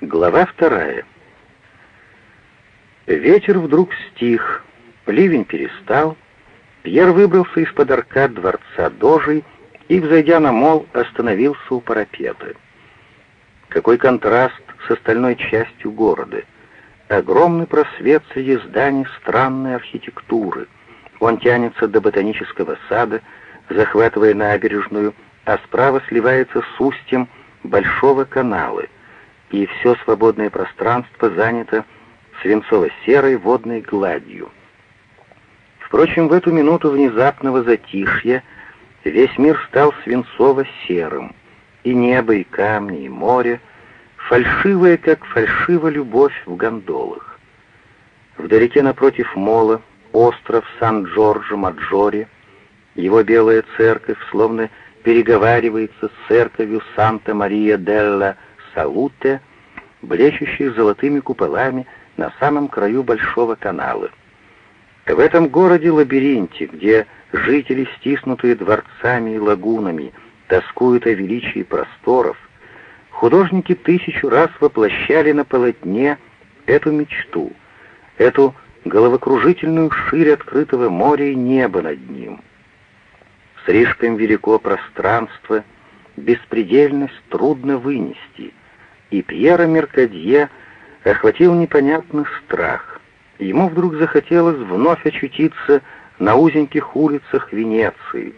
Глава вторая. Ветер вдруг стих, ливень перестал. Пьер выбрался из-под аркад дворца Дожей и, взойдя на мол, остановился у парапета. Какой контраст с остальной частью города. Огромный просвет среди зданий странной архитектуры. Он тянется до ботанического сада, захватывая набережную, а справа сливается с устьем большого канала — и все свободное пространство занято свинцово-серой водной гладью. Впрочем, в эту минуту внезапного затишья весь мир стал свинцово-серым, и небо, и камни, и море, фальшивая, как фальшива любовь в гондолах. Вдалеке напротив мола остров Сан-Джорджо-Маджоре, его белая церковь словно переговаривается с церковью Санта-Мария-делла Салуте, блещущих золотыми куполами на самом краю большого канала. В этом городе-лабиринте, где жители, стиснутые дворцами и лагунами, тоскуют о величии просторов, художники тысячу раз воплощали на полотне эту мечту, эту головокружительную ширь открытого моря и неба над ним. Слишком велико пространство, беспредельность трудно вынести — и Пьера Меркадье охватил непонятный страх. Ему вдруг захотелось вновь очутиться на узеньких улицах Венеции,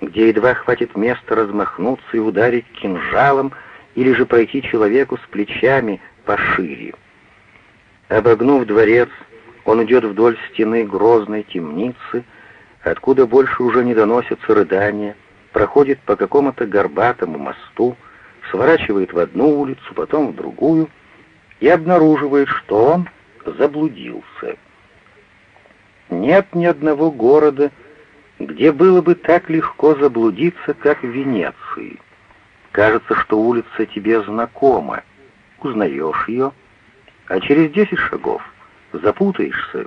где едва хватит места размахнуться и ударить кинжалом или же пройти человеку с плечами пошире. Обогнув дворец, он идет вдоль стены грозной темницы, откуда больше уже не доносятся рыдания, проходит по какому-то горбатому мосту, сворачивает в одну улицу, потом в другую и обнаруживает, что он заблудился. Нет ни одного города, где было бы так легко заблудиться, как в Венеции. Кажется, что улица тебе знакома, узнаешь ее, а через десять шагов запутаешься.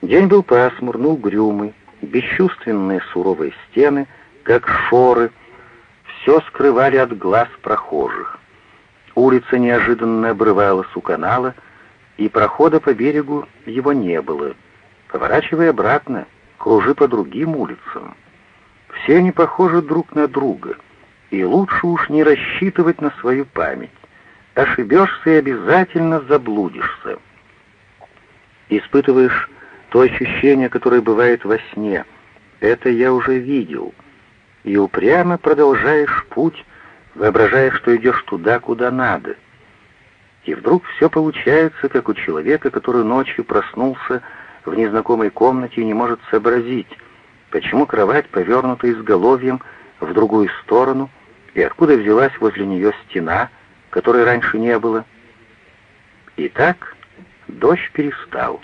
День был пасмурный, угрюмый, бесчувственные суровые стены, как шоры — все скрывали от глаз прохожих. Улица неожиданно обрывалась у канала, и прохода по берегу его не было. Поворачивая обратно, кружи по другим улицам. Все они похожи друг на друга, и лучше уж не рассчитывать на свою память. Ошибешься и обязательно заблудишься. Испытываешь то ощущение, которое бывает во сне. Это я уже видел — и упрямо продолжаешь путь, воображая, что идешь туда, куда надо. И вдруг все получается, как у человека, который ночью проснулся в незнакомой комнате и не может сообразить, почему кровать повернута изголовьем в другую сторону, и откуда взялась возле нее стена, которой раньше не было. И так дождь перестал.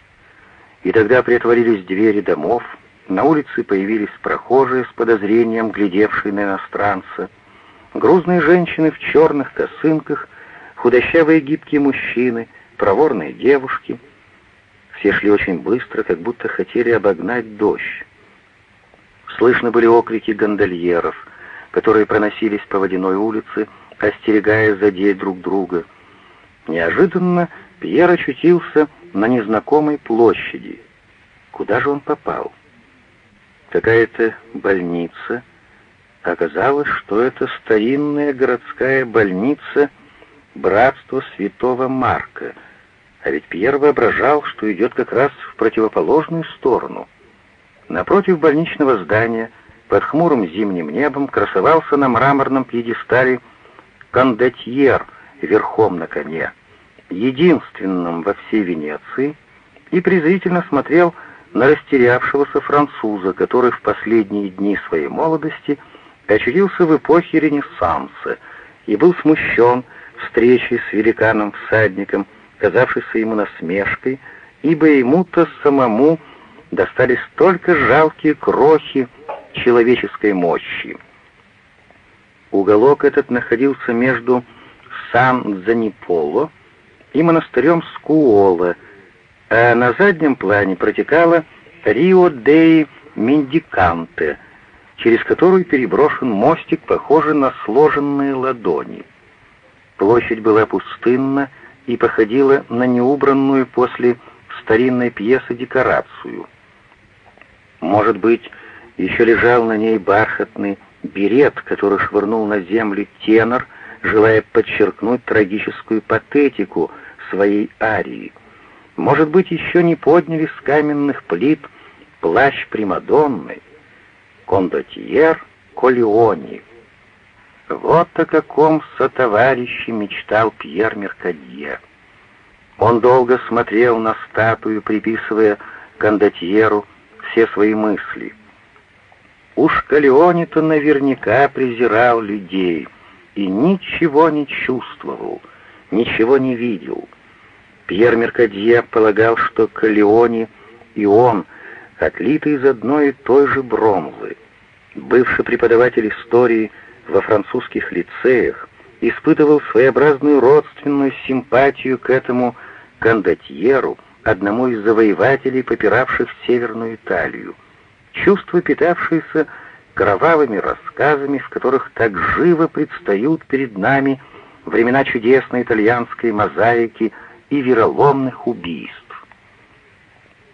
И тогда притворились двери домов, на улице появились прохожие с подозрением, глядевшие на иностранца, грузные женщины в черных косынках, худощавые гибкие мужчины, проворные девушки. Все шли очень быстро, как будто хотели обогнать дождь. Слышно были окрики гондольеров, которые проносились по водяной улице, остерегая задеть друг друга. Неожиданно Пьер очутился на незнакомой площади. Куда же он попал? Какая-то больница. Оказалось, что это старинная городская больница Братства Святого Марка. А ведь Пьер воображал, что идет как раз в противоположную сторону. Напротив больничного здания, под хмурым зимним небом, красовался на мраморном пьедестале кондотьер верхом на коне, единственным во всей Венеции, и презрительно смотрел на растерявшегося француза, который в последние дни своей молодости очутился в эпохе Ренессанса и был смущен встречей с великаном-всадником, казавшейся ему насмешкой, ибо ему-то самому достались только жалкие крохи человеческой мощи. Уголок этот находился между Сан-Заниполо и монастырем Скуола — а на заднем плане протекала Рио дей Мендиканте, через которую переброшен мостик, похожий на сложенные ладони. Площадь была пустынна и походила на неубранную после старинной пьесы декорацию. Может быть, еще лежал на ней бархатный берет, который швырнул на землю тенор, желая подчеркнуть трагическую патетику своей арии. Может быть, еще не подняли с каменных плит плащ Примадонны, кондотьер Колеони. Вот о каком сотоварище мечтал Пьер Меркадье. Он долго смотрел на статую, приписывая кондотьеру все свои мысли. Уж Калеоне-то наверняка презирал людей и ничего не чувствовал, ничего не видел. Пьер Меркадье полагал, что Калеоне и он отлиты из одной и той же бронзы. Бывший преподаватель истории во французских лицеях испытывал своеобразную родственную симпатию к этому кондотьеру, одному из завоевателей, попиравших Северную Италию. Чувство, питавшееся кровавыми рассказами, в которых так живо предстают перед нами времена чудесной итальянской мозаики и вероломных убийств.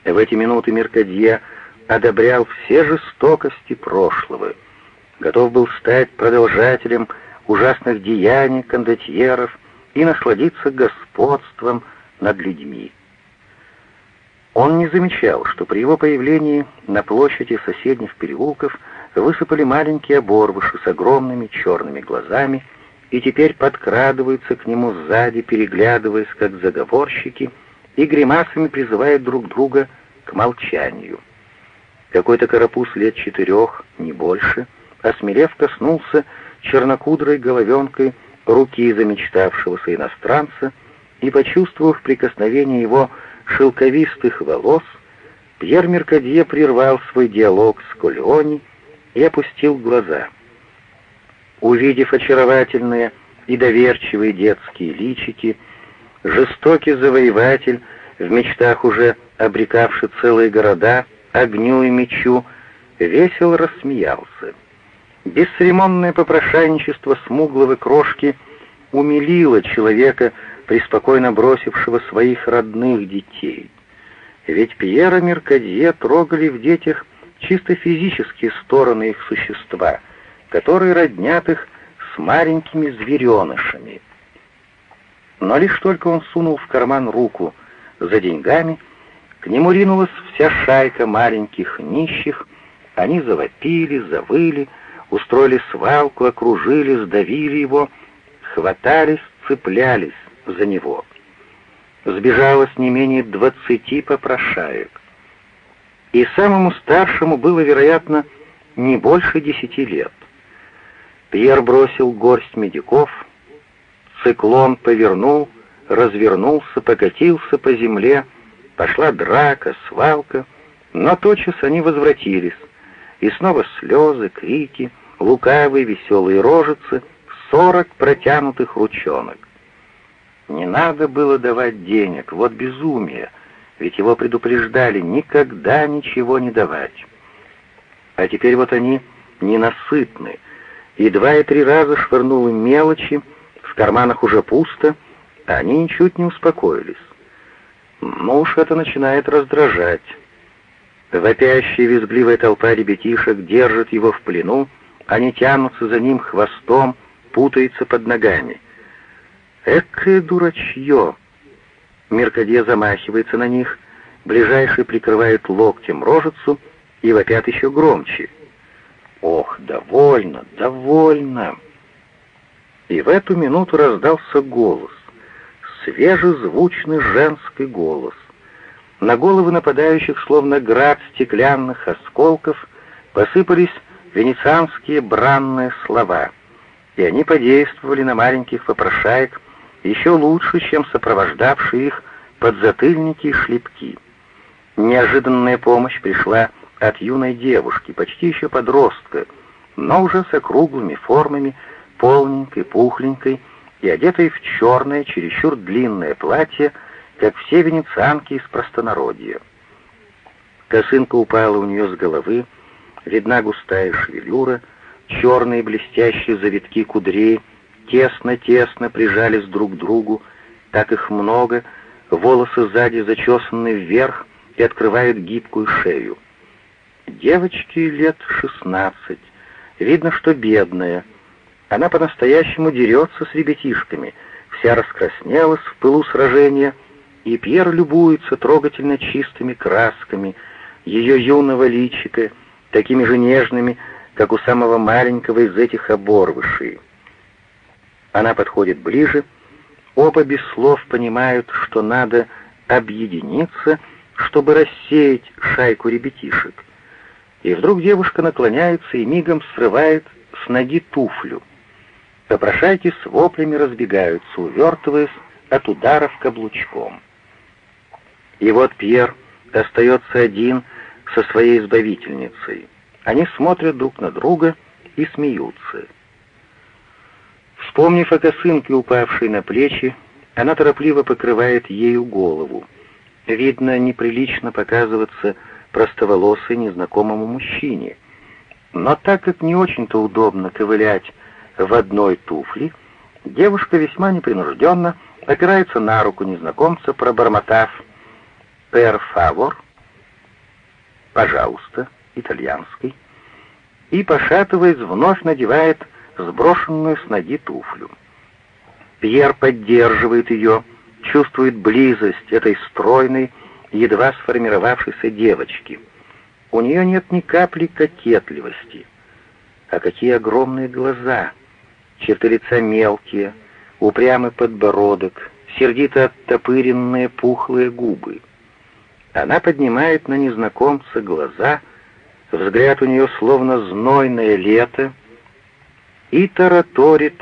В эти минуты Меркадье одобрял все жестокости прошлого, готов был стать продолжателем ужасных деяний кондотьеров и насладиться господством над людьми. Он не замечал, что при его появлении на площади соседних переулков высыпали маленькие оборвыши с огромными черными глазами и теперь подкрадываются к нему сзади, переглядываясь, как заговорщики, и гримасами призывают друг друга к молчанию. Какой-то карапуз лет четырех, не больше, осмелев коснулся чернокудрой головенкой руки замечтавшегося иностранца и, почувствовав прикосновение его шелковистых волос, Пьер Меркадье прервал свой диалог с Колеони и опустил глаза. Увидев очаровательные и доверчивые детские личики, жестокий завоеватель, в мечтах уже обрекавший целые города огню и мечу, весело рассмеялся. Бесцеремонное попрошайничество смуглого крошки умилило человека, преспокойно бросившего своих родных детей. Ведь Пьера Меркадье трогали в детях чисто физические стороны их существа, которые роднят их с маленькими зверенышами. Но лишь только он сунул в карман руку за деньгами, к нему ринулась вся шайка маленьких нищих, они завопили, завыли, устроили свалку, окружили, сдавили его, хватались, цеплялись за него. Сбежалось не менее двадцати попрошаек. И самому старшему было, вероятно, не больше десяти лет. Пьер бросил горсть медиков, циклон повернул, развернулся, покатился по земле, пошла драка, свалка, но тотчас они возвратились, и снова слезы, крики, лукавые веселые рожицы, сорок протянутых ручонок. Не надо было давать денег, вот безумие, ведь его предупреждали никогда ничего не давать. А теперь вот они ненасытны, и два и три раза швырнул им мелочи, в карманах уже пусто, а они ничуть не успокоились. Ну уж это начинает раздражать. Вопящая визгливая толпа ребятишек держит его в плену, они тянутся за ним хвостом, путаются под ногами. Экое дурачье! Меркадье замахивается на них, ближайший прикрывает локтем рожицу и вопят еще громче. Ох, довольно, довольно! И в эту минуту раздался голос, свежезвучный женский голос. На головы нападающих, словно град стеклянных осколков, посыпались венецианские бранные слова, и они подействовали на маленьких попрошаек, еще лучше, чем сопровождавшие их подзатыльники и шлепки. Неожиданная помощь пришла от юной девушки, почти еще подростка, но уже с округлыми формами, полненькой, пухленькой и одетой в черное, чересчур длинное платье, как все венецианки из простонародья. Косынка упала у нее с головы, видна густая шевелюра, черные блестящие завитки кудрей тесно-тесно прижались друг к другу, так их много, волосы сзади зачесаны вверх и открывают гибкую шею. Девочке лет шестнадцать, видно, что бедная. Она по-настоящему дерется с ребятишками, вся раскраснелась в пылу сражения, и Пьер любуется трогательно чистыми красками ее юного личика, такими же нежными, как у самого маленького из этих оборвышей. Она подходит ближе, оба без слов понимают, что надо объединиться, чтобы рассеять шайку ребятишек. И вдруг девушка наклоняется и мигом срывает с ноги туфлю. Попрошайки с воплями разбегаются, увертываясь от ударов каблучком. И вот Пьер остается один со своей избавительницей. Они смотрят друг на друга и смеются. Вспомнив о косынке, упавшей на плечи, она торопливо покрывает ею голову. Видно, неприлично показываться простоволосой незнакомому мужчине. Но так как не очень-то удобно ковылять в одной туфле, девушка весьма непринужденно опирается на руку незнакомца, пробормотав «пер фавор», «пожалуйста», итальянской, и, пошатываясь, вновь надевает сброшенную с ноги туфлю. Пьер поддерживает ее, чувствует близость этой стройной, едва сформировавшейся девочки. У нее нет ни капли кокетливости. А какие огромные глаза, черты лица мелкие, упрямый подбородок, сердито оттопыренные пухлые губы. Она поднимает на незнакомца глаза, взгляд у нее словно знойное лето, и тараторит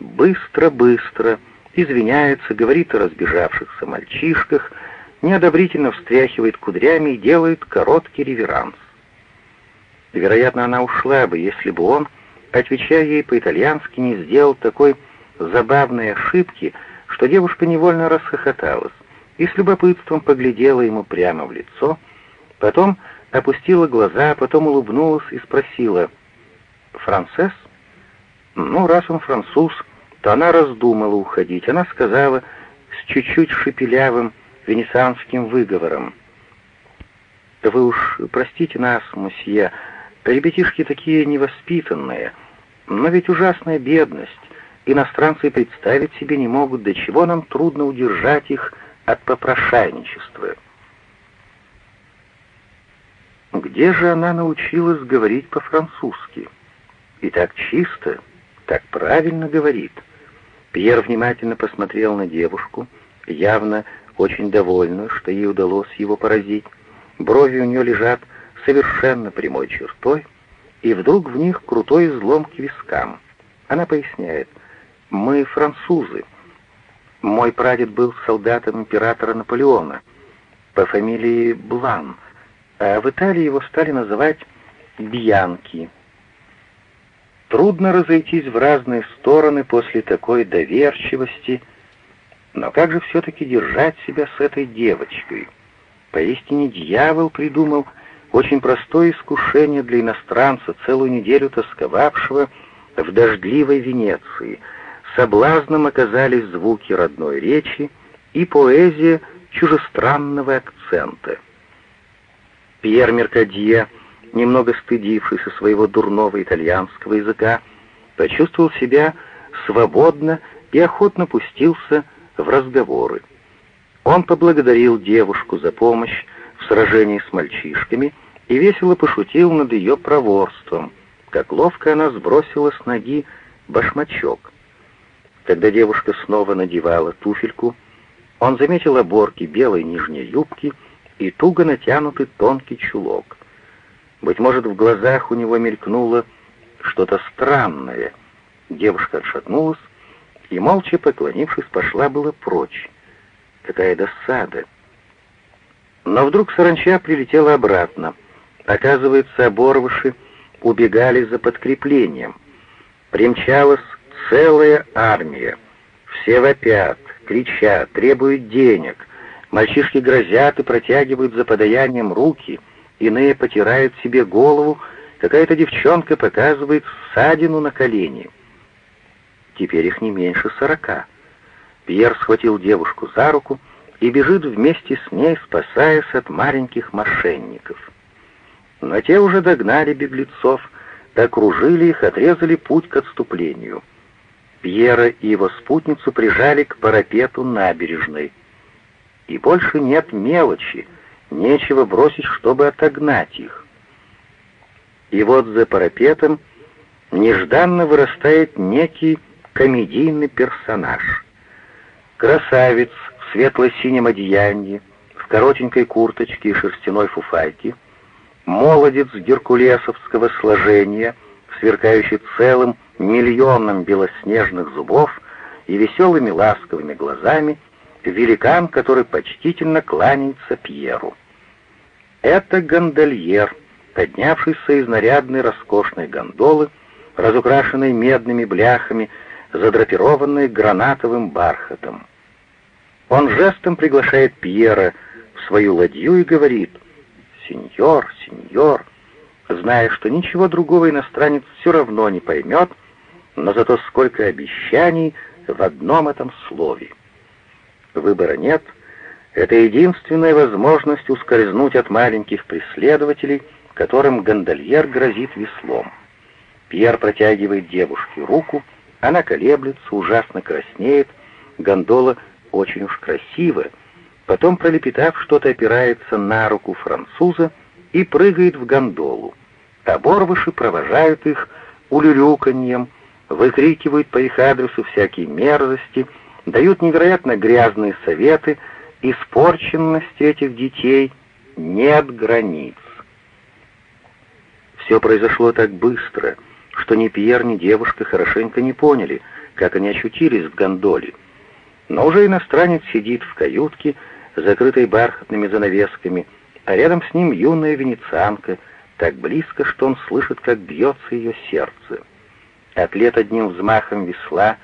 быстро-быстро, извиняется, говорит о разбежавшихся мальчишках, неодобрительно встряхивает кудрями и делает короткий реверанс. Вероятно, она ушла бы, если бы он, отвечая ей по-итальянски, не сделал такой забавной ошибки, что девушка невольно расхохоталась и с любопытством поглядела ему прямо в лицо, потом опустила глаза, потом улыбнулась и спросила «Францесс?» Ну, раз он француз, то она раздумала уходить. Она сказала с чуть-чуть шепелявым венецианским выговором. «Вы уж простите нас, мосье, ребятишки такие невоспитанные, но ведь ужасная бедность. Иностранцы представить себе не могут, до чего нам трудно удержать их от попрошайничества». Где же она научилась говорить по-французски? И так чисто, так правильно говорит. Пьер внимательно посмотрел на девушку, явно очень довольную, что ей удалось его поразить. Брови у нее лежат совершенно прямой чертой, и вдруг в них крутой излом к вискам. Она поясняет, «Мы французы. Мой прадед был солдатом императора Наполеона по фамилии Блан, а в Италии его стали называть Бьянки». Трудно разойтись в разные стороны после такой доверчивости, но как же все-таки держать себя с этой девочкой? Поистине дьявол придумал очень простое искушение для иностранца, целую неделю тосковавшего в дождливой Венеции. Соблазном оказались звуки родной речи и поэзия чужестранного акцента. Пьер Меркадье немного стыдившийся своего дурного итальянского языка, почувствовал себя свободно и охотно пустился в разговоры. Он поблагодарил девушку за помощь в сражении с мальчишками и весело пошутил над ее проворством, как ловко она сбросила с ноги башмачок. Когда девушка снова надевала туфельку, он заметил оборки белой нижней юбки и туго натянутый тонкий чулок. Быть может, в глазах у него мелькнуло что-то странное. Девушка отшатнулась и, молча поклонившись, пошла было прочь. Какая досада! Но вдруг саранча прилетела обратно. Оказывается, оборвыши убегали за подкреплением. Примчалась целая армия. Все вопят, кричат, требуют денег. Мальчишки грозят и протягивают за подаянием руки — иные потирают себе голову, какая-то девчонка показывает ссадину на колени. Теперь их не меньше сорока. Пьер схватил девушку за руку и бежит вместе с ней, спасаясь от маленьких мошенников. Но те уже догнали беглецов, окружили их, отрезали путь к отступлению. Пьера и его спутницу прижали к парапету набережной. И больше нет мелочи, нечего бросить, чтобы отогнать их. И вот за парапетом нежданно вырастает некий комедийный персонаж. Красавец в светло-синем одеянии, в коротенькой курточке и шерстяной фуфайке, молодец геркулесовского сложения, сверкающий целым миллионом белоснежных зубов и веселыми ласковыми глазами, великан, который почтительно кланяется Пьеру. Это гондольер, поднявшийся из нарядной роскошной гондолы, разукрашенной медными бляхами, задрапированной гранатовым бархатом. Он жестом приглашает Пьера в свою ладью и говорит «Сеньор, сеньор», зная, что ничего другого иностранец все равно не поймет, но зато сколько обещаний в одном этом слове. Выбора нет, это единственная возможность ускользнуть от маленьких преследователей, которым гондольер грозит веслом. Пьер протягивает девушке руку, она колеблется, ужасно краснеет, гондола очень уж красивая, потом, пролепетав что-то, опирается на руку француза и прыгает в гондолу. Оборвыши провожают их улюлюканьем, выкрикивают по их адресу всякие мерзости, дают невероятно грязные советы, испорченности этих детей нет границ. Все произошло так быстро, что ни Пьер, ни девушка хорошенько не поняли, как они очутились в гондоле. Но уже иностранец сидит в каютке, закрытой бархатными занавесками, а рядом с ним юная венецианка, так близко, что он слышит, как бьется ее сердце. Атлет одним взмахом весла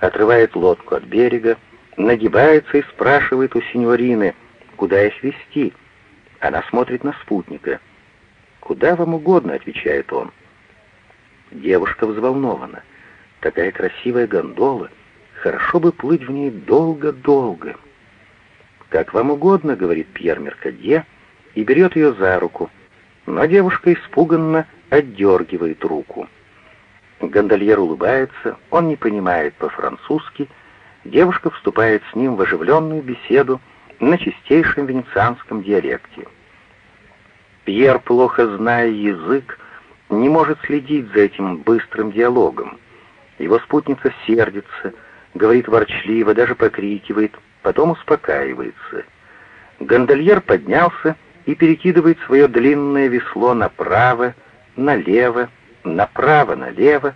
отрывает лодку от берега, нагибается и спрашивает у синьорины, куда их вести. Она смотрит на спутника. «Куда вам угодно», — отвечает он. Девушка взволнована. «Такая красивая гондола. Хорошо бы плыть в ней долго-долго». «Как вам угодно», — говорит Пьер Меркадье, и берет ее за руку. Но девушка испуганно отдергивает руку. Гондольер улыбается, он не понимает по-французски. Девушка вступает с ним в оживленную беседу на чистейшем венецианском диалекте. Пьер, плохо зная язык, не может следить за этим быстрым диалогом. Его спутница сердится, говорит ворчливо, даже покрикивает, потом успокаивается. Гондольер поднялся и перекидывает свое длинное весло направо, налево, направо-налево.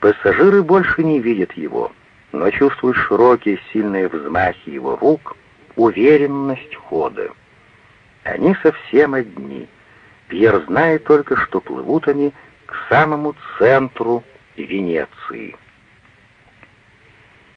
Пассажиры больше не видят его, но чувствуют широкие сильные взмахи его рук, уверенность хода. Они совсем одни. Пьер знает только, что плывут они к самому центру Венеции.